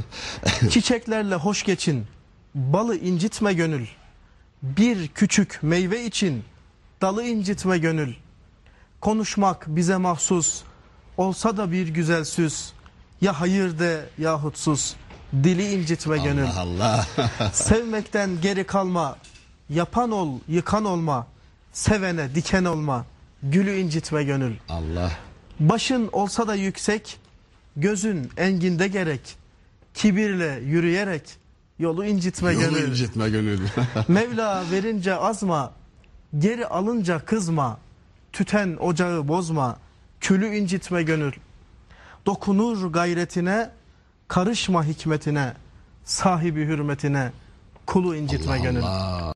Çiçeklerle hoş geçin, balı incitme gönül. Bir küçük meyve için dalı incitme gönül. Konuşmak bize mahsus, olsa da bir güzel süs. Ya hayır de yahut sus, dili incitme gönül. Allah Allah. Sevmekten geri kalma, yapan ol, yıkan olma. Sevene diken olma, gülü incitme gönül. Allah. Başın olsa da yüksek, gözün enginde gerek. Kibirle yürüyerek yolu incitme Yolu gönül. incitme gönül. Mevla verince azma, geri alınca kızma. Tüten ocağı bozma, külü incitme gönül. Dokunur gayretine, karışma hikmetine, sahibi hürmetine, kulu incitme gönül. Allah.